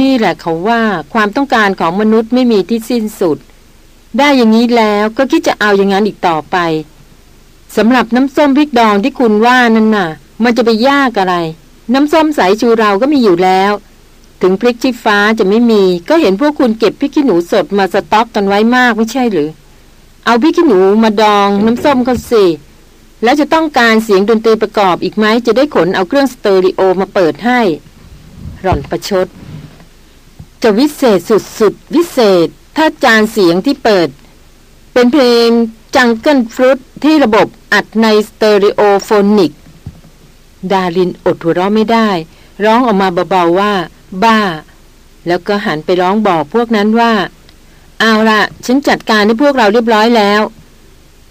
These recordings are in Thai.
นี่แหละเขาว่าความต้องการของมนุษย์ไม่มีที่สิ้นสุด ได้อย่างนี้แล้วก็คิดจะเอาอย่างนั้นอีกต่อไปสำหรับน้ำส้มพริกดองที่คุณว่านั่นน่ะ มันจะไปยากอะไร น้ำส้มสายชูเราก็มีอยู่แล้ว ถึงพริกชี้ฟ้าจะไม่มี ก็เห็นพวกคุณเก็บพริกขี้หนูสดมาสต็อกกันไว้มากไม่ใช่หรือ เอาพริกขี้หนูมาดองน้ำส้มเขาสิแล้วจะต้องการเสียงดนตรีประกอบอีกไหมจะได้ขนเอาเครื่องสเตอริโอมาเปิดให้ หล่อนประชด จะวิเศษสุดๆวิเศษ ถ้าจานเสียงที่เปิด เป็นเพลง Jungle Flute ที่ระบบอัดใน stereophonic ดารินอดหัวเราะไม่ได้ ร้องออกมาเบาๆว่า บ้า แล้วก็หันไปร้องบอกพวกนั้นว่า เอาละฉันจัดการให้พวกเราเรียบร้อยแล้ว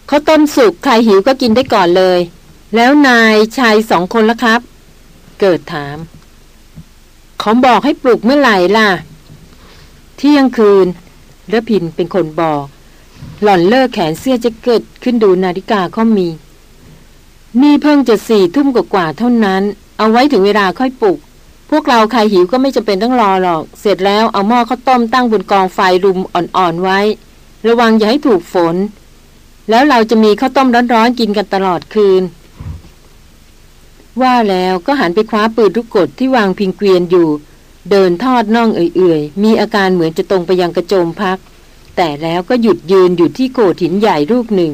ข้าวต้มสุกใครหิวก็กินได้ก่อนเลย แล้วนายชายสองคนละครับ เกิดถามเขาบอกให้ปลุกเมื่อไหร่ล่ะ เที่ยงคืนระพินเป็นคนบอก หล่อนเลิกแขนเสื้อจะเกิดขึ้นดูนาฬิกาเขามี นี่เพิ่งจะสี่ทุ่มกว่าเท่านั้น เอาไว้ถึงเวลาค่อยปลุก พวกเราใครหิวก็ไม่จำเป็นต้องรอหรอก เสร็จแล้วเอาหม้อข้าวต้มตั้งบนกองไฟรุมอ่อนๆไว้ ระวังอย่าให้ถูกฝน แล้วเราจะมีข้าวต้มร้อนๆกินกันตลอดคืน ว่าแล้วก็หันไปคว้าปืนทุกกดที่วางพิงเกวียนอยู่ เดินทอดน่องเอื่อยๆ มีอาการเหมือนจะตรงไปยังกระโจมพัก แต่แล้วก็หยุดยืนอยู่ที่โขดหินใหญ่ลูกหนึ่ง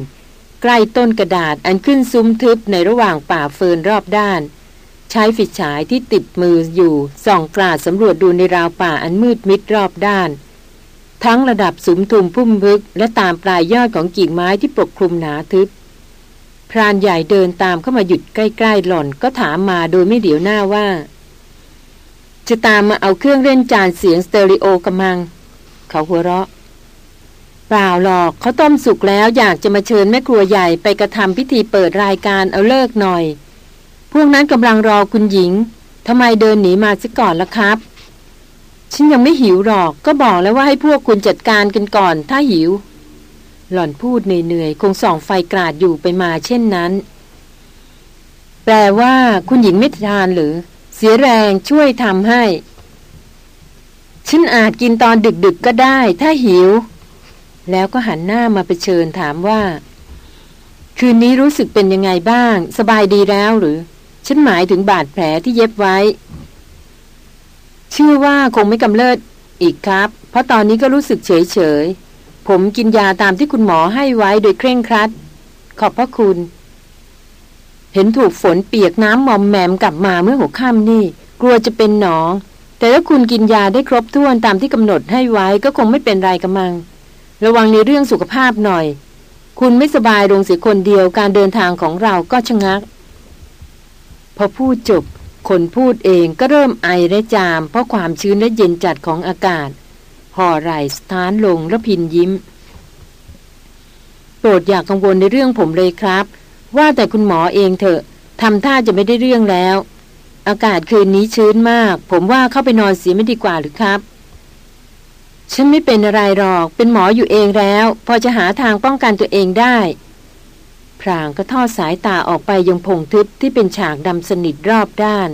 ใกล้ต้นกระดาษอันขึ้นซุ้มทึบในระหว่างป่าเฟินรอบด้าน ใช้ฟิฉายที่ติดมืออยู่ส่องกราดสำรวจดูในราวป่าอันมืดมิดรอบด้าน ทั้งระดับสุมทุมพุ่มพึก และตามปลายยอดของกิ่งไม้ที่ปกคลุมหนาทึบพรานใหญ่เดินตามเข้ามาหยุดใกล้ๆหล่อนก็ถามมาโดยไม่เดี๋ยวหน้าว่า จะตามมาเอาเครื่องเล่นจานเสียงสเตอริโอกำมัง เขาหัวเราะ เปล่าหรอกเขาต้มสุกแล้วอยากจะมาเชิญแม่ครัวใหญ่ไปกระทำพิธีเปิดรายการเอาเลิกหน่อย พวกนั้นกำลังรอคุณหญิงทำไมเดินหนีมาซะก่อนล่ะครับ ฉันยังไม่หิวหรอกก็บอกแล้วว่าให้พวกคุณจัดการกันก่อนถ้าหิว หล่อนพูดเหนื่อยๆคงส่องไฟกราดอยู่ไปมาเช่นนั้น แปลว่าคุณหญิงไม่ทานหรือ สียแรงช่วยทำให้ ฉันอาจกินตอนดึกๆก็ได้ ถ้าหิว แล้วก็หันหน้ามาไปเชิญถามว่า คืนนี้รู้สึกเป็นยังไงบ้าง สบายดีแล้วหรือ ฉันหมายถึงบาดแผลที่เย็บไว้ เชื่อว่าคงไม่กำเริบอีกครับ เพราะตอนนี้ก็รู้สึกเฉยเฉยผมกินยาตามที่คุณหมอให้ไว้โดยเคร่งครัด ขอบพระคุณ เห็นถูกฝนเปียกน้ำมอมแมมกลับมาเมื่อหัวค่ำนี่ กลัวจะเป็นหนอง แต่ถ้าคุณกินยาได้ครบถ้วนตามที่กำหนดให้ไว้ก็คงไม่เป็นไรกำมัง ระวังในเรื่องสุขภาพหน่อย คุณไม่สบายลงเสียคนเดียวการเดินทางของเราก็ชะงัก พอพูดจบ คนพูดเองก็เริ่มไอและจาม เพราะความชื้นและเย็นจัดของอากาศห่อไหลสถานลงและพินยิ้ม โปรดอย่ากกังวลในเรื่องผมเลยครับ ว่าแต่คุณหมอเองเถอะทำท่าจะไม่ได้เรื่องแล้ว อากาศคืนนี้ชื้นมาก ผมว่าเข้าไปนอนเสียไม่ดีกว่าหรือครับ ฉันไม่เป็นอะไรหรอก เป็นหมออยู่เองแล้ว พอจะหาทางป้องกันตัวเองได้ พรางก็ทอดสายตาออกไปยังพงทึบที่เป็นฉากดำสนิทรอบด้าน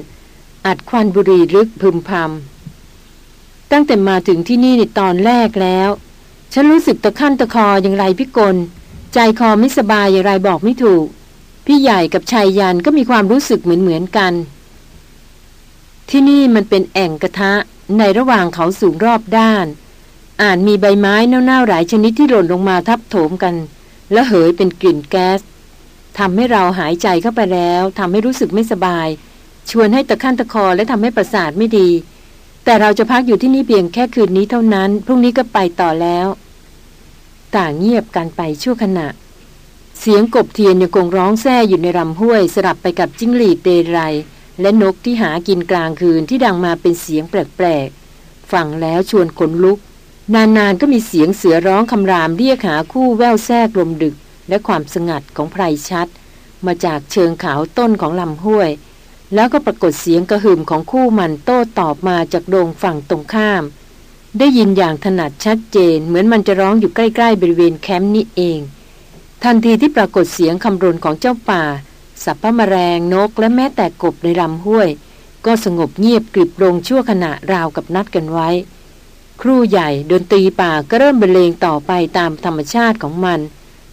อัดควันบุรีลึกพึมพำตั้งแต่มาถึงที่นี่ในตอนแรกแล้ว ฉันรู้สึกตะขั้นตะคออย่างไรพี่กล ใจคอไม่สบายอย่างไรบอกไม่ถูก พี่ใหญ่กับชายยันก็มีความรู้สึกเหมือนเหมือนกัน ที่นี่มันเป็นแอ่งกระทะในระหว่างเขาสูงรอบด้าน อานมีใบไม้เน่าๆหลายชนิดที่หล่นลงมาทับโถมกัน และเหยเป็นกลิ่นแก๊สทำให้เราหายใจเข้าไปแล้วทำให้รู้สึกไม่สบาย ชวนให้ตะขั้นตะคอและทำให้ประสาทไม่ดี แต่เราจะพักอยู่ที่นี่เพียงแค่คืนนี้เท่านั้น พรุ่งนี้ก็ไปต่อแล้ว ต่างเงียบกันไปชั่วขณะ เสียงกบเทียนยังคงร้องแซ่อยู่ในลำห้วย สลับไปกับจิ้งหรีดเดรและนกที่หากินกลางคืนที่ดังมาเป็นเสียงแปลกๆฟังแล้วชวนขนลุก นานๆก็มีเสียงเสือร้องคำรามเรียกหาคู่แววแทรกลมดึก และความสงัดของไพรชัด มาจากเชิงเขาต้นของลำห้วย แล้วก็ปรากฏเสียงกระหึ่มของคู่มันโต้ตอบมาจากโดงฝั่งตรงข้าม ได้ยินอย่างถนัดชัดเจนเหมือนมันจะร้องอยู่ใกล้ๆบริเวณแคมป์นี้เอง ทันทีที่ปรากฏเสียงคำรนของเจ้าป่า สับพะมแมลงนกและแม้แต่กบในลำห้วย ก็สงบเงียบกริบลงชั่วขณะราวกับนัดกันไว้ ครู่ใหญ่ดนตรีป่าก็เริ่มบรรเลงต่อไปตามธรรมชาติของมัน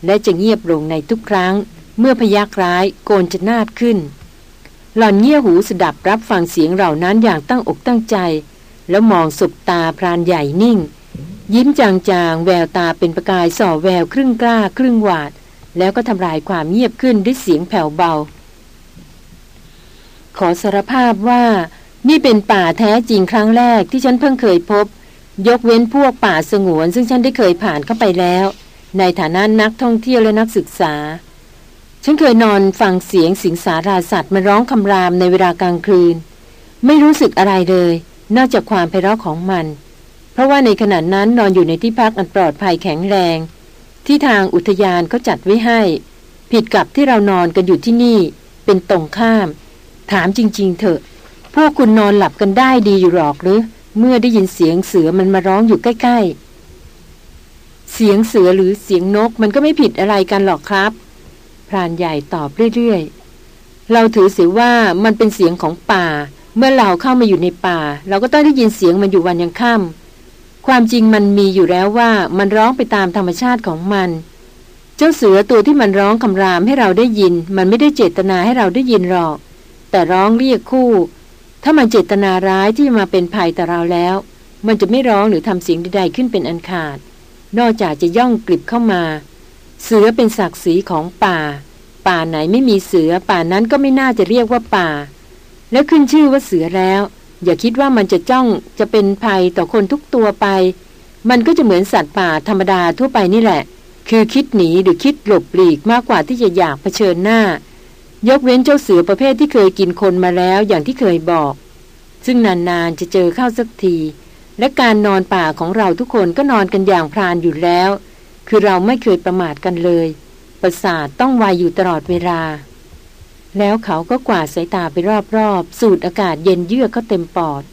และจะเงียบลงในทุกครั้ง เมื่อพยักร้ายโกนจะนาดขึ้น หล่อนเงี่ยหูสดับรับฟังเสียงเหล่านั้นอย่างตั้งอกตั้งใจ แล้วมองสบตาพรานใหญ่นิ่ง ยิ้มจางๆ แววตาเป็นประกายส่อแววครึ่งกล้าครึ่งหวาด แล้วก็ทำลายความเงียบขึ้นด้วยเสียงแผ่วเบา ขอสารภาพว่า นี่เป็นป่าแท้จริงครั้งแรกที่ฉันเพิ่งเคยพบ ยกเว้นพวกป่าสงวน ซึ่งฉันได้เคยผ่านเข้าไปแล้ว ในฐานะนักท่องเที่ยวและนักศึกษา ฉันเคยนอนฟังเสียงสิงสาราสัตว์มาร้องคำรามในเวลากลางคืน ไม่รู้สึกอะไรเลย นอกจากความไพเราะของมัน เพราะว่าในขณะนั้นนอนอยู่ในที่พักอันปลอดภัยแข็งแรง ที่ทางอุทยานเขาจัดไว้ให้ ผิดกับที่เรานอนกันอยู่ที่นี่ เป็นตรงข้าม ถามจริง ๆ เถอะ พวกคุณนอนหลับกันได้ดีอยู่หรอกหรือ เมื่อได้ยินเสียงเสือมันมาร้องอยู่ใกล้ ๆ เสียงเสือหรือเสียงนกมันก็ไม่ผิดอะไรกันหรอกครับ พรานใหญ่ตอบเรื่อยๆเราถือเสียว่ามันเป็นเสียงของป่า เมื่อเราเข้ามาอยู่ในป่า เราก็ต้องได้ยินเสียงมันอยู่วันยังค่ำ ความจริงมันมีอยู่แล้วว่ามันร้องไปตามธรรมชาติของมัน เจ้าเสือตัวที่มันร้องคำรามให้เราได้ยิน มันไม่ได้เจตนาให้เราได้ยินหรอก แต่ร้องเรียกคู่ ถ้ามันเจตนาร้ายที่มาเป็นภัยต่อเราแล้ว มันจะไม่ร้องหรือทำเสียงใดๆขึ้นเป็นอันขาด นอกจากจะย่องกลิบเข้ามา เสือเป็นศักดิ์ศรีของป่า ป่าไหนไม่มีเสือป่านั้นก็ไม่น่าจะเรียกว่าป่า แล้วขึ้นชื่อว่าเสือแล้ว อย่าคิดว่ามันจะจ้องจะเป็นภัยต่อคนทุกตัวไป มันก็จะเหมือนสัตว์ป่าธรรมดาทั่วไปนี่แหละ คือคิดหนีหรือคิดหลบหลีกมากกว่าที่จะอยากเผชิญหน้า ยกเว้นเจ้าเสือประเภทที่เคยกินคนมาแล้วอย่างที่เคยบอก ซึ่งนานๆจะเจอเข้าสักที และการนอนป่าของเราทุกคนก็นอนกันอย่างพรานอยู่แล้ว คือเราไม่เคยประมาทกันเลย ประสาทต้องวายอยู่ตลอดเวลา แล้วเขาก็กวาดสายตาไปรอบๆ สูดอากาศเย็นเยือกก็เต็มปอด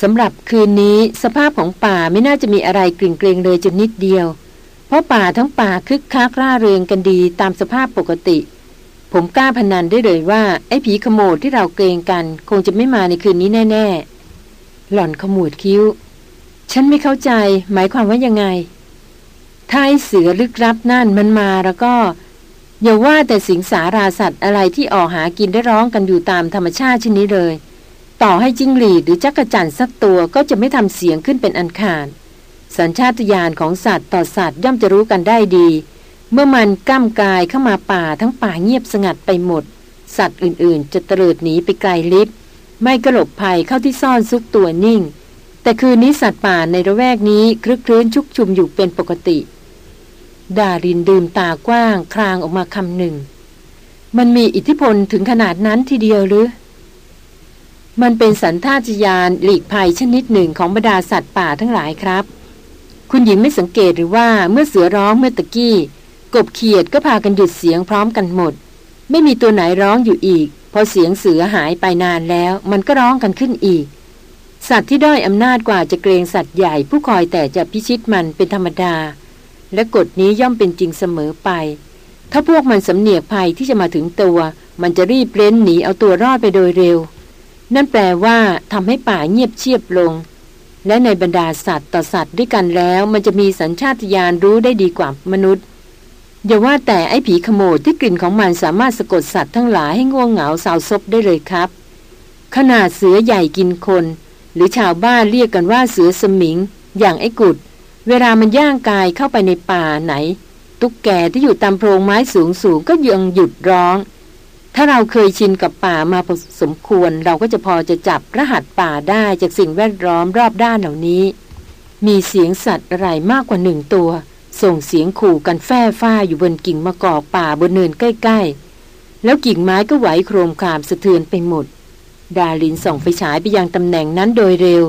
สำหรับคืนนี้สภาพของป่าไม่น่าจะมีอะไรกลิ่งเกรงเลยจนนิดเดียว เพราะป่าทั้งป่าคึกคักร่าเริงกันดีตามสภาพปกติ ผมกล้าพนันได้เลยว่า ไอ้ผีขโมดที่เราเกรงกัน คงจะไม่มาในคืนนี้แน่ ๆ หล่อนขมวดคิ้ว ฉันไม่เข้าใจ หมายความว่ายังไงถ้าไอ้เสือลึกลับนั่นมันมาแล้วก็ อย่าว่าแต่สิงสาราสัตว์อะไรที่ออกหากินได้ร้องกันอยู่ตามธรรมชาติชนี้เลย ต่อให้จิ้งหรีดหรือจักรจั่นสักตัวก็จะไม่ทำเสียงขึ้นเป็นอันขาดสัญชาตญาณของสัตว์ต่อสัตว์ย่อมจะรู้กันได้ดี เมื่อมันก้ามกายเข้ามาป่าทั้งป่าเงียบสงัดไปหมด สัตว์อื่นๆ จะเตลิดหนีไปไกลลิบไม่กระหลบภัยเข้าที่ซ่อนซุกตัวนิ่ง แต่คืนนี้สัตว์ป่าในระแวกนี้คลึกคลื้นชุกชุมอยู่เป็นปกติ ดารินดื่มตากว้างคลางออกมาคำหนึ่ง มันมีอิทธิพลถึงขนาดนั้นทีเดียวหรือ มันเป็นสันทาจยานหลีกภัยชนิดหนึ่งของบรรดาสัตว์ป่าทั้งหลายครับ คุณหญิงไม่สังเกตหรือว่าเมื่อเสือร้องเมื่อตะกี้ กบเขียดก็พากันหยุดเสียงพร้อมกันหมด ไม่มีตัวไหนร้องอยู่อีก พอเสียงเสือหายไปนานแล้ว มันก็ร้องกันขึ้นอีก สัตว์ที่ด้อยอำนาจกว่าจะเกรงสัตว์ใหญ่ผู้คอยแต่จะพิชิตมันเป็นธรรมดา และกฎนี้ย่อมเป็นจริงเสมอไป ถ้าพวกมันสำเนียกภัยที่จะมาถึงตัว มันจะรีบเร้นหนีเอาตัวรอดไปโดยเร็ว นั่นแปลว่าทำให้ป่าเงียบเชียบลง และในบรรดาสัตว์ต่อสัตว์ด้วยกันแล้ว มันจะมีสัญชาตญาณรู้ได้ดีกว่ามนุษย์อย่าว่าแต่ไอ้ผีขโมดที่กลิ่นของมันสามารถสะกดสัตว์ทั้งหลายให้ง่วงเหงาสาวซบได้เลยครับ ขนาดเสือใหญ่กินคน หรือชาวบ้านเรียกกันว่าเสือสมิง อย่างไอ้กุด เวลามันย่างกายเข้าไปในป่าไหน ตุ๊กแกที่อยู่ตามโพรงไม้สูงสูงก็ยังหยุดร้อง ถ้าเราเคยชินกับป่ามาพอสมควร เราก็จะพอจะจับรหัสป่าได้จากสิ่งแวดล้อมรอบด้านเหล่านี้ มีเสียงสัตว์อะไรมากกว่าหนึ่งตัว ส่งเสียงขู่กันแฟ่ฟ้าอยู่บนกิ่งมะกอกป่าบนเนินใกล้ๆ แล้วกิ่งไม้ก็ไหวโครมคามสะเทือนไปหมด ดาลินส่องไฟฉายไปยังตำแหน่งนั้นโดยเร็ว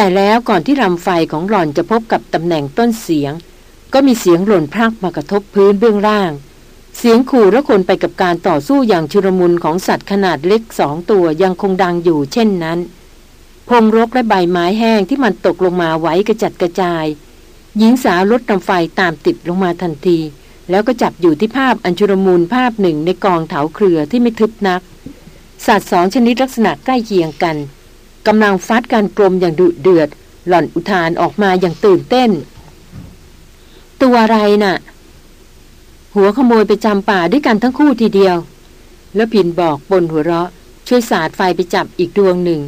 แต่แล้วก่อนที่ลำไฟของหล่อนจะพบกับตำแหน่งต้นเสียง ก็มีเสียงหล่นพรากมากระทบพื้นเบื้องล่าง เสียงขู่และคนไปกับการต่อสู้อย่างชุรมุนของสัตว์ขนาดเล็กสองตัวยังคงดังอยู่เช่นนั้น พงรกและใบไม้แห้งที่มันตกลงมาไว้กระจัดกระจาย หญิงสาวลดนำไฟตามติดลงมาทันที แล้วก็จับอยู่ที่ภาพอัญชุรมุนภาพหนึ่งในกองเถาเครือที่ไม่ทึบนักสัตว์สองชนิดลักษณะใกล้เคียงกัน กำลังฟัดกันกลมอย่างดุเดือด หล่อนอุทานออกมาอย่างตื่นเต้น ตัวอะไรนะ่ะ หัวขโมยไปจำป่าด้วยกันทั้งคู่ทีเดียว แล้วพินบอกบนหัวเราะ ช่วยสาดไฟไปจับอีกดวงหนึ่ง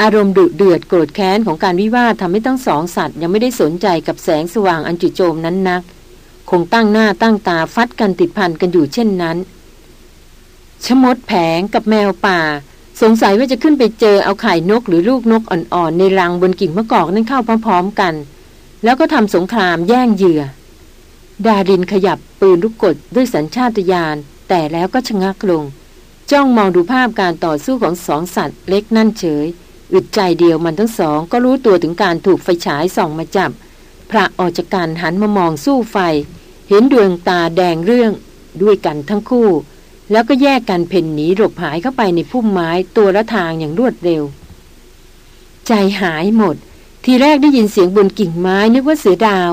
อารมณ์ดุเดือดโกรธแค้นของการวิวาททำให้ทั้งสองสัตว์ยังไม่ได้สนใจกับแสงสว่างอันจุโจมนั้นนัก คงตั้งหน้าตั้งตาฟัดกันติดพันกันอยู่เช่นนั้น ชมดแผงกับแมวป่า สงสัยว่าจะขึ้นไปเจอเอาไข่นกหรือลูกนกอ่อนๆ ในรังบนกิ่งมะกอกนั้นเข้าพร้อมๆกัน แล้วก็ทำสงครามแย่งเหยื่อ ดารินขยับปืนลูกกดด้วยสัญชาตญาณแต่แล้วก็ชะงักลง จ้องมองดูภาพการต่อสู้ของสองสัตว์เล็กนั่นเฉย อึดใจเดียวมันทั้งสองก็รู้ตัวถึงการถูกไฟฉายส่องมาจับ พระออกจากการหันมามองสู้ไฟ เห็นดวงตาแดงเรื่อง ด้วยกันทั้งคู่ แล้วก็แยกกันเพ่นหนีหลบหายเข้าไปในพุ่มไม้ตัวละทางอย่างรวดเร็ว ใจหายหมด ทีแรกได้ยินเสียงบนกิ่งไม้นึกว่าเสือดาว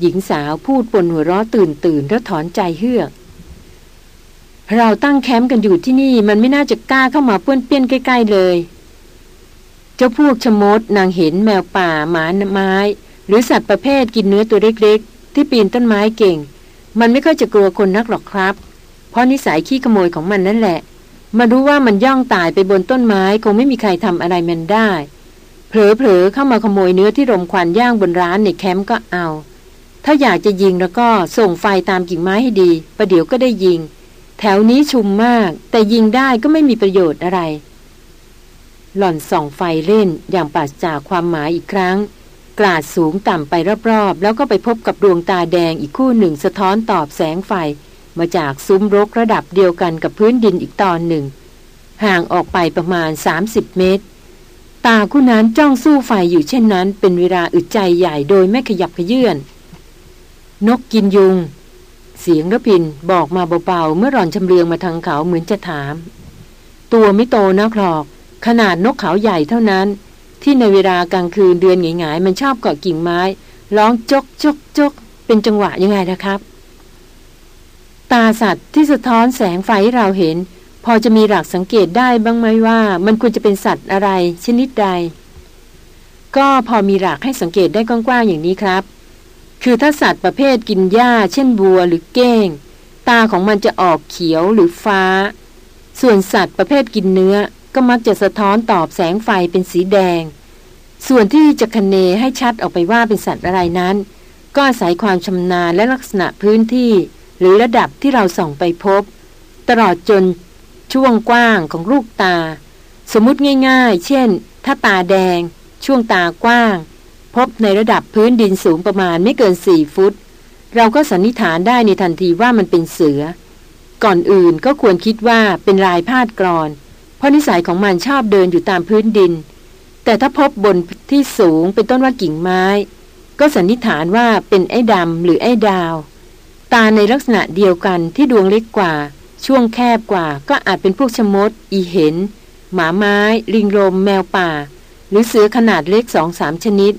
หญิงสาวพูดปนหัวเราะตื่นตื่นแล้วถอนใจเฮือก เราตั้งแคมป์กันอยู่ที่นี่มันไม่น่าจะกล้าเข้ามาเปื้อนเปี้ยนใกล้ ๆเลย เจ้าพวกชมดนางเห็นแมวป่าหมาไม้ หรือสัตว์ประเภทกินเนื้อตัวเล็กๆ ที่ปีนต้นไม้เก่ง มันไม่ค่อยจะกลัวคนนักหรอกครับ เพราะนิสัยขี้ขโมยของมันนั่นแหละ มารู้ว่ามันย่องตายไปบนต้นไม้คงไม่มีใครทำอะไรมันได้ เผลอๆเข้ามาขโมยเนื้อที่รมควันย่างบนร้านในแคมป์ก็เอา ถ้าอยากจะยิงแล้วก็ส่งไฟตามกิ่งไม้ให้ดี ประเดี๋ยวก็ได้ยิง แถวนี้ชุมมาก แต่ยิงได้ก็ไม่มีประโยชน์อะไร หล่อนส่องไฟเล่นอย่างปราศจากความหมายอีกครั้งกลาดสูงต่ำไปรอบๆ แล้วก็ไปพบกับดวงตาแดงอีกคู่หนึ่งสะท้อนตอบแสงไฟ มาจากซุ้มรกระดับเดียวกันกับพื้นดินอีกตอนหนึ่ง ห่างออกไปประมาณ 30 เมตร ตาคู่นั้นจ้องสู้ไฟอยู่เช่นนั้น เป็นเวลาอึดใจใหญ่โดยไม่ขยับขยื่นนกกินยุง เสียงระพินบอกมาเบาๆเมื่อรอนชำเลืองมาทางเขาเหมือนจะถาม ตัวไม่โตนะครอก ขนาดนกเขาใหญ่เท่านั้น ที่ในเวลากลางคืนเดือนหงายๆมันชอบเกาะกิ่งไม้ร้องจกจกจกเป็นจังหวะยังไงนะครับ ตาสัตว์ที่สะท้อนแสงไฟให้เราเห็น พอจะมีหลักสังเกตได้บ้างไหมว่า มันควรจะเป็นสัตว์อะไร ชนิดใด ก็พอมีหลักให้สังเกตได้กว้างๆอย่างนี้ครับ คือถ้าสัตว์ประเภทกินหญ้า เช่นบัวหรือเก้ง ตาของมันจะออกเขียวหรือฟ้า ส่วนสัตว์ประเภทกินเนื้อก็มักจะสะท้อนตอบแสงไฟเป็นสีแดง ส่วนที่จะคเนให้ชัดออกไปว่าเป็นสัตว์อะไรนั้น ก็อาศัยความชำนาญและลักษณะพื้นที่ หรือระดับที่เราส่องไปพบ ตลอดจนช่วงกว้างของลูกตา สมมุติง่าย ๆ เช่น ถ้าตาแดง ช่วงตากว้าง พบในระดับพื้นดินสูงประมาณไม่เกินสี่ฟุต เราก็สันนิษฐานได้ในทันทีว่ามันเป็นเสือ ก่อนอื่นก็ควรคิดว่าเป็นลายพาดกรอน เพราะนิสัยของมันชอบเดินอยู่ตามพื้นดิน แต่ถ้าพบบนที่สูงเป็นต้นว่ากิ่งไม้ ก็สันนิษฐานว่าเป็นไอ้ดำหรือไอ้ดาว ตาในลักษณะเดียวกันที่ดวงเล็กกว่า ช่วงแคบกว่าก็อาจเป็นพวกชมด อีเห็น หมาไม้ ลิงลม แมวป่า หรือเสือขนาดเล็กสองสามชนิด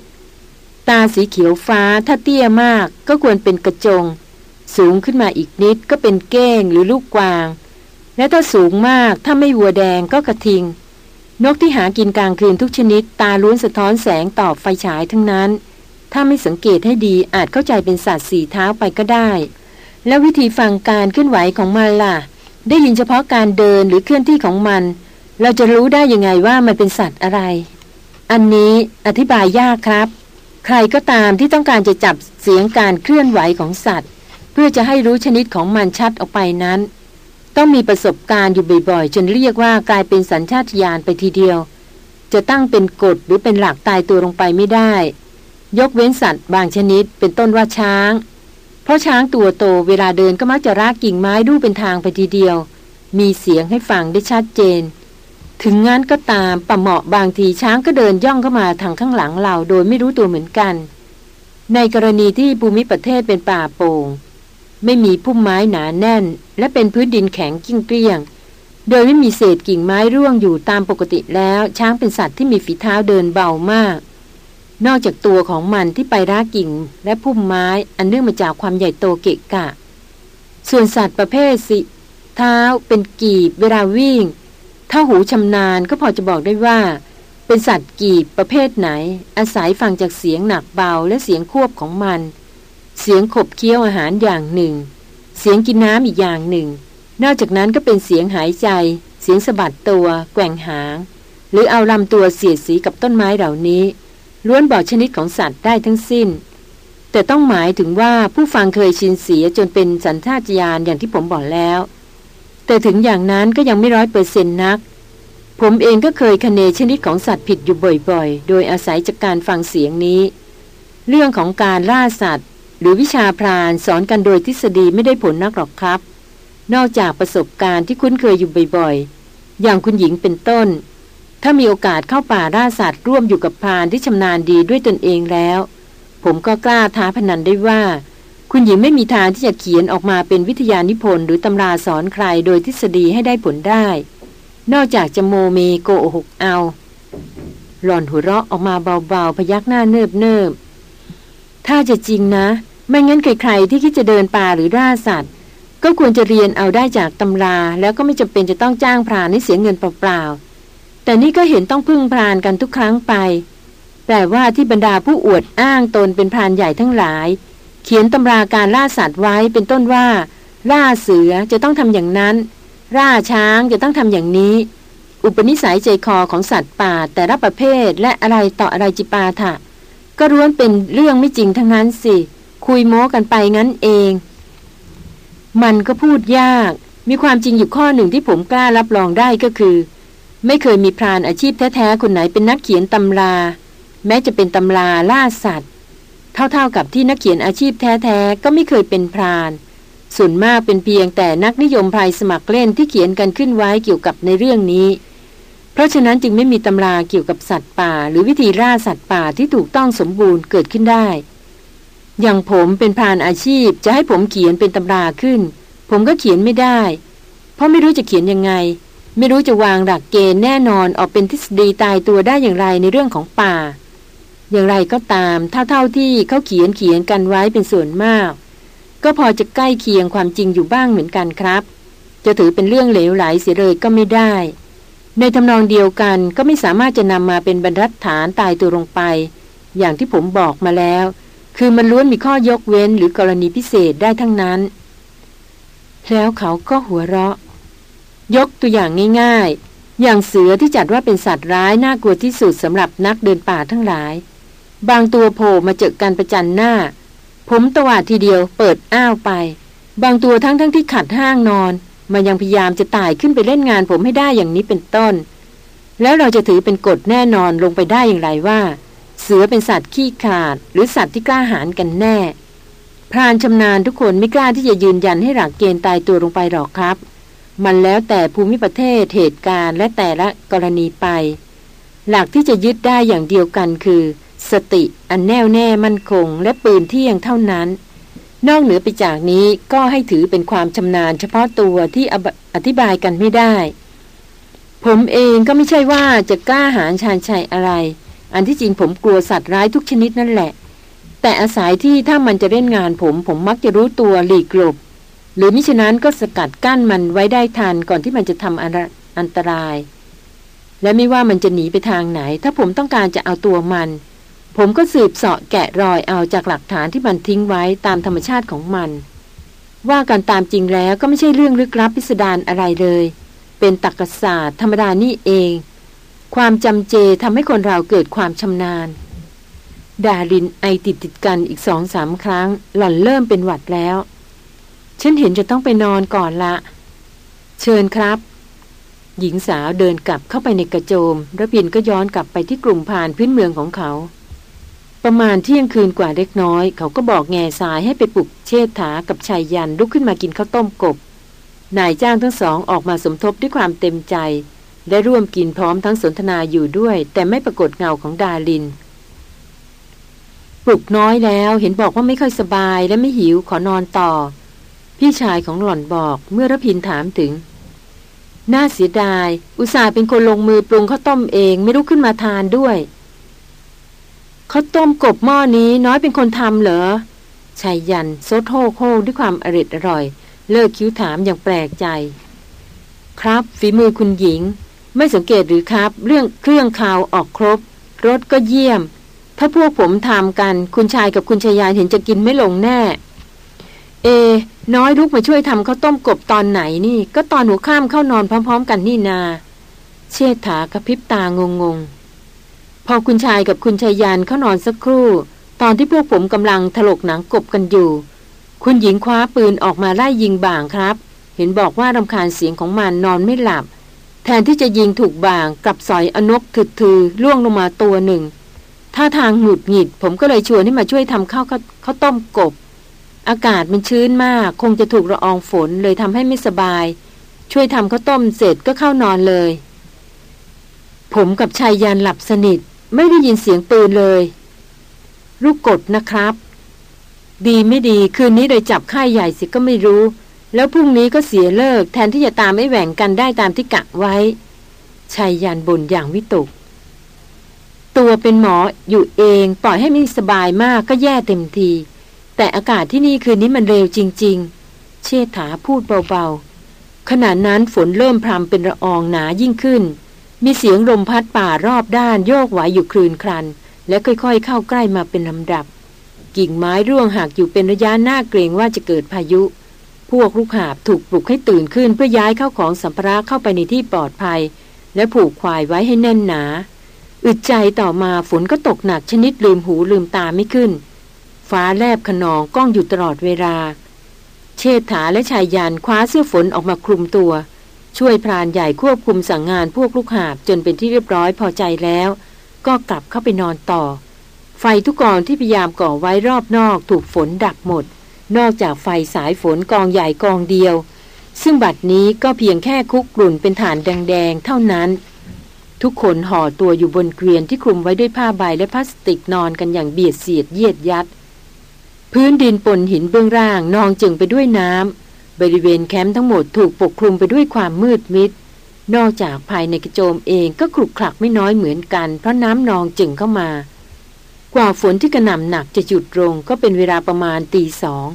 ตาสีเขียวฟ้าถ้าเตี้ยมากก็ควรเป็นกระจง สูงขึ้นมาอีกนิดก็เป็นเก้งหรือลูกกวาง และถ้าสูงมากถ้าไม่วัวแดงก็กระทิง นกที่หากินกลางคืนทุกชนิด ตาล้วนสะท้อนแสงตอบไฟฉายทั้งนั้น ถ้าไม่สังเกตให้ดีอาจเข้าใจเป็นสัตว์สีเท้าไปก็ได้ แล้ววิธีฟังการเคลื่อนไหวของมันล่ะ ได้ยินเฉพาะการเดินหรือเคลื่อนที่ของมัน เราจะรู้ได้ยังไงว่ามันเป็นสัตว์อะไร อันนี้อธิบายยากครับ ใครก็ตามที่ต้องการจะจับเสียงการเคลื่อนไหวของสัตว์ เพื่อจะให้รู้ชนิดของมันชัดออกไปนั้น ต้องมีประสบการณ์อยู่บ่อยๆ จนเรียกว่ากลายเป็นสัญชาตญาณไปทีเดียว จะตั้งเป็นกฎหรือเป็นหลักตายตัวลงไปไม่ได้ ยกเว้นสัตว์บางชนิด เป็นต้นว่าช้าง เพราะช้างตัวโตเวลาเดินก็มักจะรากกิ่งไม้ดูเป็นทางไปทีเดียว มีเสียงให้ฟังได้ชัดเจน ถึงงั้นก็ตามป่ะเหมาะบางทีช้างก็เดินย่องเข้ามาทางข้างหลังเราโดยไม่รู้ตัวเหมือนกัน ในกรณีที่ภูมิประเทศเป็นป่าโป่ง ไม่มีพุ่มไม้หนาแน่น และเป็นพื้นดินแข็งกิ้งเกลี้ยง โดยไม่มีเศษกิ่งไม้ร่วงอยู่ตามปกติแล้ว ช้างเป็นสัตว์ที่มีฝีเท้าเดินเบามาก นอกจากตัวของมันที่ไปรากกิ่งและพุ่มไม้อันเนื่องมาจากความใหญ่โตเกะกะ ส่วนสัตว์ประเภทสิ เท้าเป็นกีบเวลาวิ่ง ถ้าหูชำนาญก็พอจะบอกได้ว่า เป็นสัตว์กีบประเภทไหน อาศัยฟังจากเสียงหนักเบาและเสียงควบของมัน เสียงขบเคี้ยวอาหารอย่างหนึ่ง เสียงกินน้ำอีกอย่างหนึ่ง นอกจากนั้นก็เป็นเสียงหายใจ เสียงสะบัดตัว แกว่งหาง หรือเอาลำตัวเสียดสีกับต้นไม้เหล่านี้ ล้วนบอกชนิดของสัตว์ได้ทั้งสิ้น แต่ต้องหมายถึงว่าผู้ฟังเคยชินเสียจนเป็นสัญชาตญาณอย่างที่ผมบอกแล้ว แต่ถึงอย่างนั้นก็ยังไม่ร้อยเปอร์เซ็นต์นัก ผมเองก็เคยคเนชนิดของสัตว์ผิดอยู่บ่อยๆ โดยอาศัยจากการฟังเสียงนี้ เรื่องของการล่าสัตว์ หรือวิชาพรานสอนกันโดยทฤษฎีไม่ได้ผลนักหรอกครับ นอกจากประสบการณ์ที่คุ้นเคยอยู่บ่อยๆ อย่างคุณหญิงเป็นต้น ถ้ามีโอกาสเข้าป่าล่าสัตว์ร่วมอยู่กับพรานที่ชำนาญดีด้วยตนเองแล้ว ผมก็กล้าท้าพนันได้ว่า คุณหญิงไม่มีทางที่จะเขียนออกมาเป็นวิทยานิพนธ์หรือตำราสอนใครโดยทฤษฎีให้ได้ผลได้ นอกจากจะโมเมโกหกเอา หล่อนหัวเราะออกมาเบาๆพยักหน้าเนิบเนิบถ้าจะจริงนะ ไม่งั้นใครๆที่คิดจะเดินป่าหรือล่าสัตว์ ก็ควรจะเรียนเอาได้จากตำรา แล้วก็ไม่จำเป็นจะต้องจ้างพรานให้เสียเงินเปล่าๆ แต่นี่ก็เห็นต้องพึ่งพรานกันทุกครั้งไป แต่ว่าที่บรรดาผู้อวดอ้างตนเป็นพรานใหญ่ทั้งหลาย เขียนตำราการล่าสัตว์ไว้เป็นต้นว่า ล่าเสือจะต้องทำอย่างนั้นร่าช้างจะต้องทำอย่างนี้ อุปนิสัยใจคอของสัตว์ป่าแต่ละประเภทและอะไรต่ออะไรจิปาถะ ก็ร้วนเป็นเรื่องไม่จริงทั้งนั้นสิ คุยโม้กันไปงั้นเอง มันก็พูดยาก มีความจริงอยู่ข้อหนึ่งที่ผมกล้ารับรองได้ก็คือ ไม่เคยมีพรานอาชีพแท้ๆคนไหนเป็นนักเขียนตำรา แม้จะเป็นตำราล่าสัตว์ เท่าๆกับที่นักเขียนอาชีพแท้ๆก็ไม่เคยเป็นพราน ส่วนมากเป็นเพียงแต่นักนิยมภัยสมัครเล่นที่เขียนกันขึ้นไว้เกี่ยวกับในเรื่องนี้ เพราะฉะนั้นจึงไม่มีตำราเกี่ยวกับสัตว์ป่า หรือวิธีล่าสัตว์ป่าที่ถูกต้องสมบูรณ์เกิดขึ้นได้ อย่างผมเป็นพรานอาชีพจะให้ผมเขียนเป็นตำราขึ้น ผมก็เขียนไม่ได้ เพราะไม่รู้จะเขียนยังไง ไม่รู้จะวางหลักเกณฑ์แน่นอนออกเป็นทฤษฎีตายตัวได้อย่างไรในเรื่องของป่า อย่างไรก็ตามเท่าๆที่เขาเขียนเขียนกันไว้เป็นส่วนมาก ก็พอจะใกล้เคียงความจริงอยู่บ้างเหมือนกันครับ จะถือเป็นเรื่องเหลวไหลเสียเลยก็ไม่ได้ ในทำนองเดียวกันก็ไม่สามารถจะนำมาเป็นบรรทัดฐานตายตัวลงไป อย่างที่ผมบอกมาแล้ว คือมันล้วนมีข้อยกเว้นหรือกรณีพิเศษได้ทั้งนั้น แล้วเขาก็หัวเราะ ยกตัวอย่างง่ายๆ อย่างเสือที่จัดว่าเป็นสัตว์ร้ายน่ากลัวที่สุดสำหรับนักเดินป่าทั้งหลาย บางตัวโผล่มาเจอกันประจันหน้า ผมตวาดทีเดียวเปิดอ้าวไป บางตัวทั้งทั้งที่ขัดห้างนอน มันยังพยายามจะตายขึ้นไปเล่นงานผมให้ได้อย่างนี้เป็นต้น แล้วเราจะถือเป็นกฎแน่นอนลงไปได้อย่างไรว่า เสือเป็นสัตว์ขี้ขาด หรือสัตว์ที่กล้าหาญกันแน่พรานชำนาญทุกคนไม่กล้าที่จะยืนยันให้หลักเกณฑ์ตายตัวลงไปหรอกครับ มันแล้วแต่ภูมิประเทศเหตุการณ์และแต่ละกรณีไป หลักที่จะยึดได้อย่างเดียวกันคือ สติอันแน่วแน่มั่นคง และปืนเที่ยงเท่านั้น นอกเหนือไปจากนี้ก็ให้ถือเป็นความชำนาญ เฉพาะตัวที่อธิบายกันไม่ได้ ผมเองก็ไม่ใช่ว่าจะกล้าหาญชาญชัยอะไร อันที่จริงผมกลัวสัตว์ร้ายทุกชนิดนั่นแหละ แต่อาศัยที่ถ้ามันจะเล่นงานผม ผมมักจะรู้ตัวหลีกหลบ หรือมิฉะนั้นก็สกัดกั้นมันไว้ได้ทันก่อนที่มันจะทำอันตราย และไม่ว่ามันจะหนีไปทางไหน ถ้าผมต้องการจะเอาตัวมัน ผมก็สืบเสาะแกะรอยเอาจากหลักฐานที่มันทิ้งไว้ตามธรรมชาติของมัน ว่ากันตามจริงแล้วก็ไม่ใช่เรื่องลึกลับพิสดารอะไรเลย เป็นตรรกศาสตร์ธรรมดานี่เอง ความจำเจทำให้คนเราเกิดความชำนาญดารินไอติดติดกันอีกสองสามครั้ง หล่อนเริ่มเป็นหวัดแล้ว ฉันเห็นจะต้องไปนอนก่อนละ เชิญครับ หญิงสาวเดินกลับเข้าไปในกระโจมระพินก็ย้อนกลับไปที่กลุ่มผ่านพื้นเมืองของเขา ประมาณเที่ยงคืนกว่าเล็กน้อย เขาก็บอกแง่สายให้ไปปลุกเชษฐากับชายยันลุกขึ้นมากินข้าวต้มกบ นายจ้างทั้งสองออกมาสมทบด้วยความเต็มใจ และร่วมกินพร้อมทั้งสนทนาอยู่ด้วย แต่ไม่ปรากฏเงาของดาลินปลุกน้อยแล้วเห็นบอกว่าไม่ค่อยสบายและไม่หิวขอนอนต่อ พี่ชายของหล่อนบอกเมื่อรพินถามถึง น่าเสียดาย อุตส่าห์เป็นคนลงมือปรุงข้าวต้มเองไม่รู้ขึ้นมาทานด้วยข้าวต้มกบหม้อนี้น้อยเป็นคนทำเหรอไชยยันต์ซดโฮกๆด้วยความเอร็ดอร่อย เลิกคิ้วถามอย่างแปลกใจ ครับฝีมือคุณหญิง ไม่สังเกตหรือครับ เรื่องเครื่องเคราออกครบรสก็เยี่ยม ถ้าพวกผมทำกันคุณชายกับคุณไชยยันต์เห็นจะกินไม่ลงแน่ เอ น้อยลุกมาช่วยทำข้าวต้มกบตอนไหนนี่ ก็ตอนหัวค่ำเข้านอนพร้อม ๆ กันนี่นา เชษฐากระพริบตางงงๆพอคุณชายกับคุณชายานเข้านอนสักครู่ ตอนที่พวกผมกำลังถลกหนังกบกันอยู่ คุณหญิงคว้าปืนออกมาไล่ยิงบ่างครับ เห็นบอกว่ารำคาญเสียงของมันนอนไม่หลับ แทนที่จะยิงถูกบ่างกลับสอยอนกถึดถือล่วงลงมาตัวหนึ่งท่าทางหงุดหงิด ผมก็เลยชวนให้มาช่วยทำข้าวข้าวต้มกบ อากาศมันชื้นมาก คงจะถูกระอองฝนเลยทำให้ไม่สบาย ช่วยทำข้าวต้มเสร็จก็เข้านอนเลย ผมกับชายยันหลับสนิท ไม่ได้ยินเสียงปืนเลย ลูกกดนะครับ ดีไม่ดีคืนนี้โดยจับค่ายใหญ่สิก็ไม่รู้ แล้วพรุ่งนี้ก็เสียเลิก แทนที่จะตามไม่แหว่งกันได้ตามที่กะไว้ชายยันบ่นอย่างวิตก ตัวเป็นหมออยู่เองปล่อยให้ไม่สบายมากก็แย่เต็มที แต่อากาศที่นี่คืนนี้มันเร็วจริง ๆ เชษฐาพูดเบาๆ ขณะนั้นฝนเริ่มพรำเป็นระอองหนายิ่งขึ้น มีเสียงลมพัดป่ารอบด้านโยกไหวอยู่คลืนครัน และค่อยๆ เข้าใกล้มาเป็นลำดับ กิ่งไม้ร่วงหักอยู่เป็นระยะหน้าเกรงว่าจะเกิดพายุ พวกลูกหาบถูกปลุกให้ตื่นขึ้นเพื่อย้ายเข้าของสัมภาระเข้าไปในที่ปลอดภัย และผูกควายไว้ให้แน่นหนา อึดใจต่อมาฝนก็ตกหนักชนิดลืมหูลืมตาไม่ขึ้น ฟ้าแลบขนองกล้องอยู่ตลอดเวลา เชษฐาและชายยานคว้าเสื้อฝนออกมาคลุมตัว ช่วยพรานใหญ่ควบคุมสั่งงานพวกลูกหาบจนเป็นที่เรียบร้อยพอใจแล้ว ก็กลับเข้าไปนอนต่อ ไฟทุกกองที่พยายามก่อไว้รอบนอกถูกฝนดับหมด นอกจากไฟสายฝนกองใหญ่กองเดียว ซึ่งบัดนี้ก็เพียงแค่คุกกลุ่นเป็นฐานแดงๆเท่านั้นทุกคนห่อตัวอยู่บนเกวียนที่คลุมไว้ด้วยผ้าใบและพลาสติกนอนกันอย่างเบียดเสียดเยียดยัด พื้นดินปนหินเบื้องล่างนองเจิ่งไปด้วยน้ำบริเวณแคมป์ทั้งหมดถูกปกคลุมไปด้วยความมืดมิด นอกจากภายในกระโจมเองก็ขลุกขลักไม่น้อยเหมือนกัน เพราะน้ำนองเจิ่งเข้ามา กว่าฝนที่กระหน่ำหนักจะหยุดลงก็เป็นเวลาประมาณตีสอง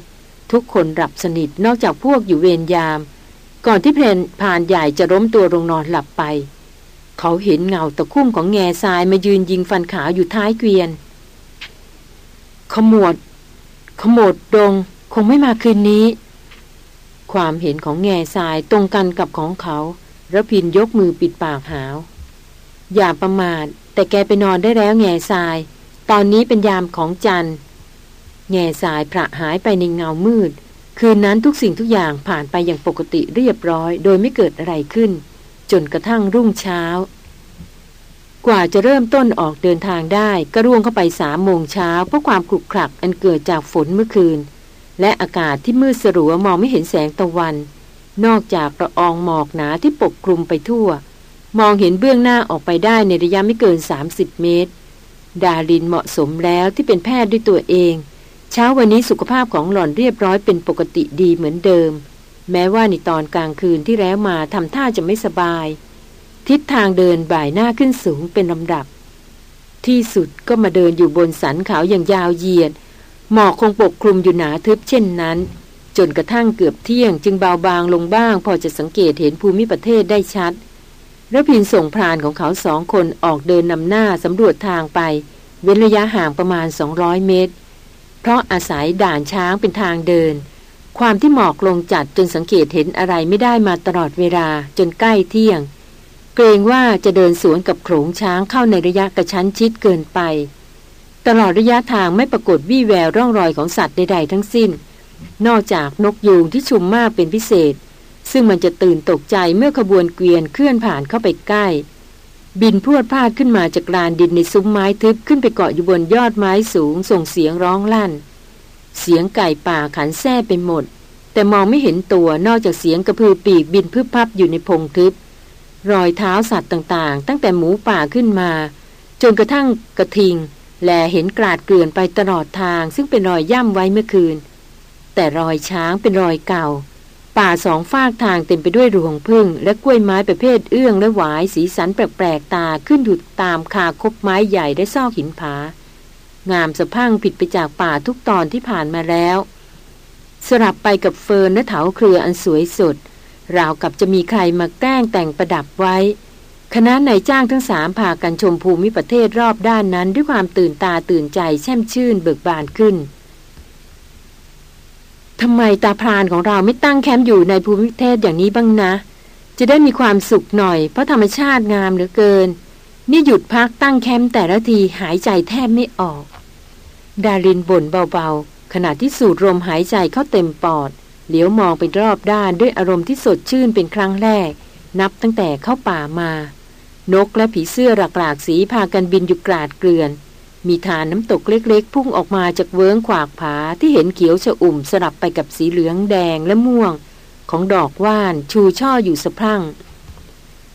ทุกคนหลับสนิทนอกจากพวกอยู่เวรยาม ก่อนที่เพลนพานใหญ่จะล้มตัวลงนอนหลับไป เขาเห็นเงาตะคุ่มของแง่ทรายมายืนยิงฟันขาวอยู่ท้ายเกวียนขมวด ขมดดงคงไม่มาคืนนี้ ความเห็นของแง่ทรายตรงกันกับของเขาระพินยกมือปิดปากหาว อย่าประมาท แต่แกไปนอนได้แล้วแง่ทราย ตอนนี้เป็นยามของจันแง่ทรายพระหายไปในเงามืด คืนนั้นทุกสิ่งทุกอย่างผ่านไปอย่างปกติเรียบร้อย โดยไม่เกิดอะไรขึ้น จนกระทั่งรุ่งเช้า กว่าจะเริ่มต้นออกเดินทางได้ก็ร่วงเข้าไปสามโมงเช้าเพราะความขรุขลักอันเกิดจากฝนเมื่อคืน และอากาศที่มืดสลัวมองไม่เห็นแสงตะวัน นอกจากระอองหมอกหนาที่ปกคลุมไปทั่ว มองเห็นเบื้องหน้าออกไปได้ในระยะไม่เกิน 30 เมตร ดาลินเหมาะสมแล้วที่เป็นแพทย์ด้วยตัวเอง เช้าวันนี้สุขภาพของหล่อนเรียบร้อยเป็นปกติดีเหมือนเดิม แม้ว่าในตอนกลางคืนที่แล้วมาทำท่าจะไม่สบาย ทิศทางเดินบ่ายหน้าขึ้นสูงเป็นลำดับ ที่สุดก็มาเดินอยู่บนสันเขาอย่างยาวเหยียด หมอกคงปกคลุมอยู่หนาทึบเช่นนั้น จนกระทั่งเกือบเที่ยงจึงเบาบางลงบ้าง พอจะสังเกตเห็นภูมิประเทศได้ชัดระพินส่งพรานของเขาสองคนออกเดินนำหน้าสำรวจทางไป เว้นระยะห่างประมาณ 200 เมตร เพราะอาศัยด่านช้างเป็นทางเดิน ความที่หมอกลงจัดจนสังเกตเห็นอะไรไม่ได้มาตลอดเวลาจนใกล้เที่ยง เกรงว่าจะเดินสวนกับโขงช้างเข้าในระยะกระชั้นชิดเกินไป ตลอดระยะทางไม่ปรากฏวี่แววร่องรอยของสัตว์ใดๆทั้งสิ้น นอกจากนกยูงที่ชุมมากเป็นพิเศษ ซึ่งมันจะตื่นตกใจเมื่อขบวนเกวียนเคลื่อนผ่านเข้าไปใกล้ บินพรวดพาดขึ้นมาจากลานดินในซุ้มไม้ทึบขึ้นไปเกาะอยู่บนยอดไม้สูง ส่งเสียงร้องลั่น เสียงไก่ป่าขันแซ่ไปหมด แต่มองไม่เห็นตัวนอกจากเสียงกระพือปีกบินพึบพับอยู่ในพงทึบ รอยเท้าสัตว์ต่างๆ ตั้งแต่หมูป่าขึ้นมา จนกระทั่งกระทิง และเห็นกราดเกลื่อนไปตลอดทาง ซึ่งเป็นรอยย่ำไว้เมื่อคืน แต่รอยช้างเป็นรอยเก่า ป่าสองฝากทางเต็มไปด้วยรวงพึ่ง และกล้วยไม้ประเภทเอื้องและหวายสีสันแปลกๆตาขึ้นอยู่ตามคาคบไม้ใหญ่ได้ซอกหินผางามสะพังผิดไปจากป่าทุกตอนที่ผ่านมาแล้ว สลับไปกับเฟิร์นและเถาเครืออันสวยสด ราวกับจะมีใครมาแกล้งแต่งประดับไว้ คณะนายจ้างทั้งสามพากันชมภูมิประเทศรอบด้านนั้นด้วยความตื่นตาตื่นใจแช่มชื่นเบิกบานขึ้นทำไมตาพรานของเราไม่ตั้งแคมป์อยู่ในภูมิประเทศอย่างนี้บ้างนะ จะได้มีความสุขหน่อย เพราะธรรมชาติงามเหลือเกิน นี่หยุดพักตั้งแคมป์แต่ละทีหายใจแทบไม่ออก ดารินบ่นเบาๆ ขณะที่สูดลมหายใจเข้าเต็มปอด เหลียวมองไปรอบด้านด้วยอารมณ์ที่สดชื่นเป็นครั้งแรก นับตั้งแต่เข้าป่ามา นกและผีเสื้อหลากหลากสีพากันบินอยู่กราดเกลื่อน มีฐานน้ำตกเล็กๆ พุ่งออกมาจากเวิ้งขวากผาที่เห็นเขียวชะอุ่มสลับไปกับสีเหลืองแดงและม่วง ของดอกว่านชูช่ออยู่สะพรั่ง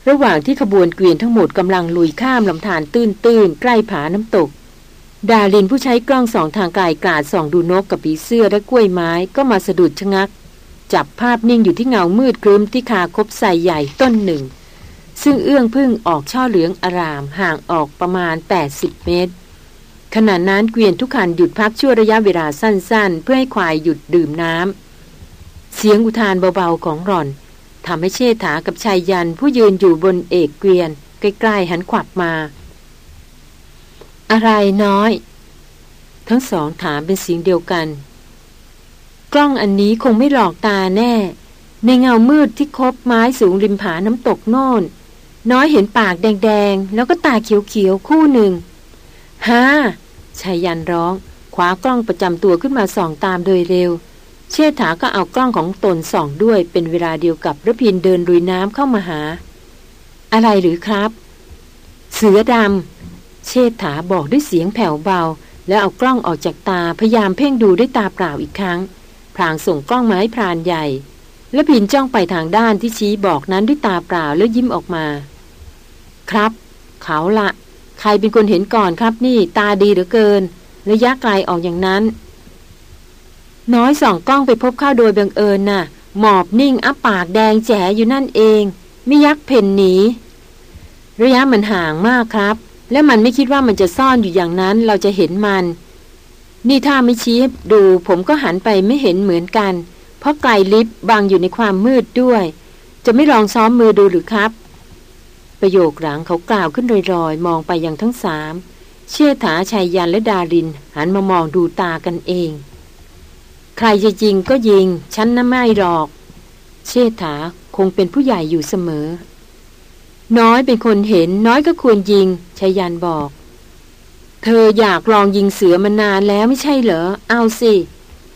ระหว่างที่ขบวนเกวียนทั้งหมดกำลังลุยข้ามลำธารตื้นๆใกล้ผาน้ำตกดาลินผู้ใช้กล้องสองทางไกลกราดส่องดูนกกับผีเสื้อและกล้วยไม้ก็มาสะดุดชะงัก จับภาพนิ่งอยู่ที่เงามืดครึ้มที่คาคบใส่ใหญ่ต้นหนึ่ง ซึ่งเอื้องพึ่งออกช่อเหลืองอารามห่างออกประมาณ 80 เมตร ขณะนั้นเกวียนทุกคันหยุดพักชั่วระยะเวลาสั้นๆ เพื่อให้ควายหยุดดื่มน้ำเสียงอุทานเบาๆของร่อนทำให้เชษฐากับชายยันผู้ยืนอยู่บนเอกเกวียน ใกล้ๆหันขวับมา อะไรน้อย ทั้งสองถามเป็นเสียงเดียวกัน กล้องอันนี้คงไม่หลอกตาแน่ ในเงามืดที่คบไม้สูงริมผาน้ำตกโน่น น้อยเห็นปากแดงๆ แล้วก็ตาเขียวๆ คู่หนึ่งฮ่าชายันร้องคว้ากล้องประจำตัวขึ้นมาส่องตามโดยเร็ว เชษฐาก็เอากล้องของตนส่องด้วยเป็นเวลาเดียวกับระพินเดินลุยน้ำเข้ามาหา อะไรหรือครับ เสือดำเชษฐาบอกด้วยเสียงแผ่วเบา แล้วเอากล้องออกจากตาพยายามเพ่งดูด้วยตาเปล่าอีกครั้ง พรางส่งกล้องมาให้พรานใหญ่ และพินจ้องไปทางด้านที่ชี้บอกนั้นด้วยตาเปล่าแล้วยิ้มออกมา ครับ เขาละใครเป็นคนเห็นก่อนครับนี่ตาดีเหลือเกิน ระยะไกลออกอย่างนั้น น้อยส่องกล้องไปพบเข้าโดยบังเอิญน่ะ หมอบนิ่งอ้าปากแดงแจ๋อยู่นั่นเองไม่ยักเพ่นหนีระยะมันห่างมากครับ และมันไม่คิดว่ามันจะซ่อนอยู่อย่างนั้นเราจะเห็นมัน นี่ถ้าไม่ชี้ดูผมก็หันไปไม่เห็นเหมือนกัน เพราะไกลลิฟบังอยู่ในความมืดด้วย จะไม่ลองซ้อมมือดูหรือครับ ประโยคหลังเขากล่าวขึ้นลอยๆ มองไปยังทั้งสามเชื่อถาชายยันและดาริน หันมามองดูตากันเอง ใครจะยิงก็ยิง ฉันน่ะไม่หรอก เชษฐาคงเป็นผู้ใหญ่อยู่เสมอ น้อยเป็นคนเห็นน้อยก็ควรยิงชายันบอก เธออยากลองยิงเสือมานานแล้วไม่ใช่เหรอ เอาสิ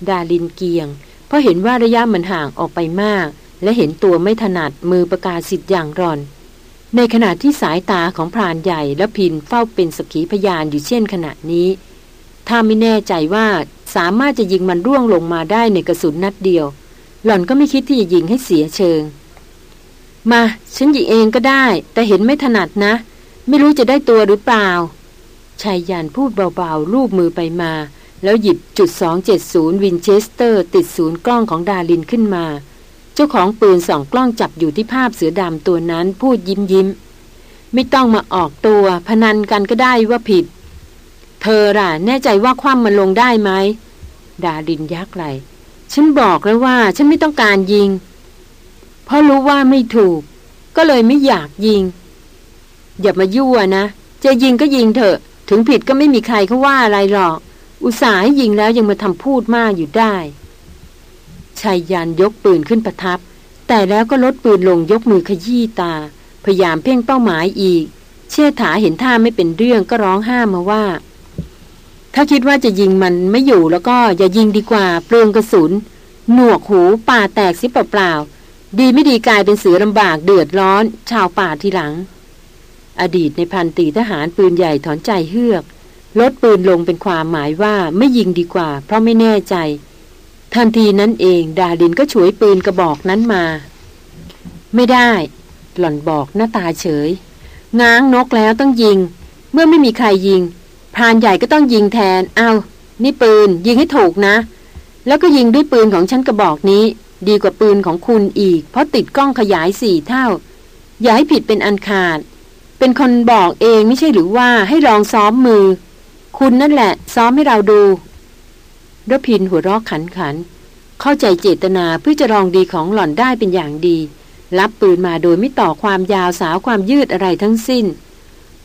ดาลินเกียง เพราะเห็นว่าระยะมันห่างออกไปมาก และเห็นตัวไม่ถนัดมือประกาศสิทธิ์อย่างร่อน ในขณะที่สายตาของพรานใหญ่และพินเฝ้าเป็นสกีพยานอยู่เช่นขณะนี้ ถ้าไม่แน่ใจว่าสามารถจะยิงมันร่วงลงมาได้ในกระสุนนัดเดียว หล่อนก็ไม่คิดที่จะยิงให้เสียเชิง มา ฉันยิงเองก็ได้ แต่เห็นไม่ถนัดนะ ไม่รู้จะได้ตัวหรือเปล่า ชายยานพูดเบาๆลูบมือไปมา แล้วหยิบจุด270วินเชสเตอร์ ติดศูนย์กล้องของดาลินขึ้นมา เจ้าของปืนสองกล้องจับอยู่ที่ภาพเสือดำตัวนั้นพูดยิ้มยิ้ม ไม่ต้องมาออกตัว พนันกันก็ได้ว่าผิด เธอล่ะ แน่ใจว่าคว่ำมันลงได้ไหม ดาดินยักไหลฉันบอกแล้วว่าฉันไม่ต้องการยิง เพราะรู้ว่าไม่ถูก ก็เลยไม่อยากยิง อย่ามายั่วนะ จะยิงก็ยิงเถอะ ถึงผิดก็ไม่มีใครเขาว่าอะไรหรอก อุตส่าห์ให้ยิงแล้วยังมาทำพูดมากอยู่ได้ชายยันยกปืนขึ้นประทับ แต่แล้วก็ลดปืนลงยกมือขยี้ตา พยายามเพ่งเป้าหมายอีก เชื่อถาเห็นท่าไม่เป็นเรื่องก็ร้องห้ามมาว่า ถ้าคิดว่าจะยิงมันไม่อยู่แล้วก็อย่ายิงดีกว่าเปลืองกระสุน หนวกหูป่าแตกสิเปล่าๆดีไม่ดีกลายเป็นเสือลำบากเดือดร้อน ชาวป่าทีหลัง อดีตในพันตีทหารปืนใหญ่ถอนใจเฮือก ลดปืนลงเป็นความหมายว่าไม่ยิงดีกว่า เพราะไม่แน่ใจ ทันทีนั้นเองดาดินก็ฉวยปืนกระบอกนั้นมา ไม่ได้ หล่อนบอกหน้าตาเฉย ง้างนกแล้วต้องยิง เมื่อไม่มีใครยิงพรานใหญ่ก็ต้องยิงแทน เอา นี่ปืน ยิงให้ถูกนะ แล้วก็ยิงด้วยปืนของฉันกระบอกนี้ ดีกว่าปืนของคุณอีก เพราะติดกล้องขยายสี่เท่า อย่าให้ผิดเป็นอันขาด เป็นคนบอกเองไม่ใช่หรือว่าให้ลองซ้อมมือ คุณนั่นแหละ ซ้อมให้เราดูรพินหัวรอกขันขัน เข้าใจเจตนาเพื่อจะรองดีของหล่อนได้เป็นอย่างดี รับปืนมาโดยไม่ต่อความยาวสาวความยืดอะไรทั้งสิ้น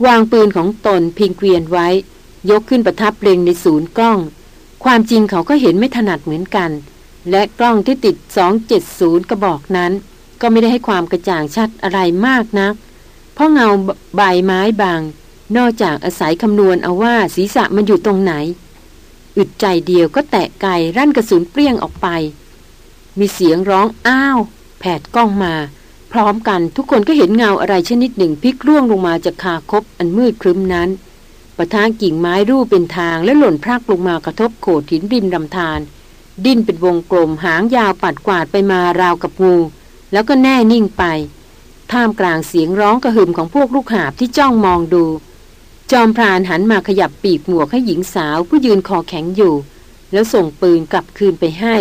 วางปืนของตนพิงเกวียนไว้ ยกขึ้นประทับเล็งในศูนย์กล้อง ความจริงเขาก็เห็นไม่ถนัดเหมือนกัน และกล้องที่ติด 270 กระบอกนั้น ก็ไม่ได้ให้ความกระจ่างชัดอะไรมากนัก เพราะเงาใบไม้บาง นอกจากอาศัยคำนวณเอาว่าศีรษะมันอยู่ตรงไหน อึดใจเดียวก็แตะไกรั่นกระสุนเปรี้ยงออกไป มีเสียงร้องอ้าว แผดกล้องมา พร้อมกันทุกคนก็เห็นเงาอะไรชนิดหนึ่งพลิกร่วงลงมาจากคาคบอันมืดครึ้มนั้นปะทางกิ่งไม้รูปเป็นทางและหล่นพรากลงมากระทบโขดหินริมลำธารดิ้นเป็นวงกลมหางยาวปัดกวาดไปมาราวกับงู แล้วก็แน่นิ่งไป ท่ามกลางเสียงร้องกระหึ่มของพวกลูกหาบที่จ้องมองดู จอมพรานหันมาขยับปีกหมวกให้หญิงสาวผู้ยืนคอแข็งอยู่ แล้วส่งปืนกลับคืนไปให้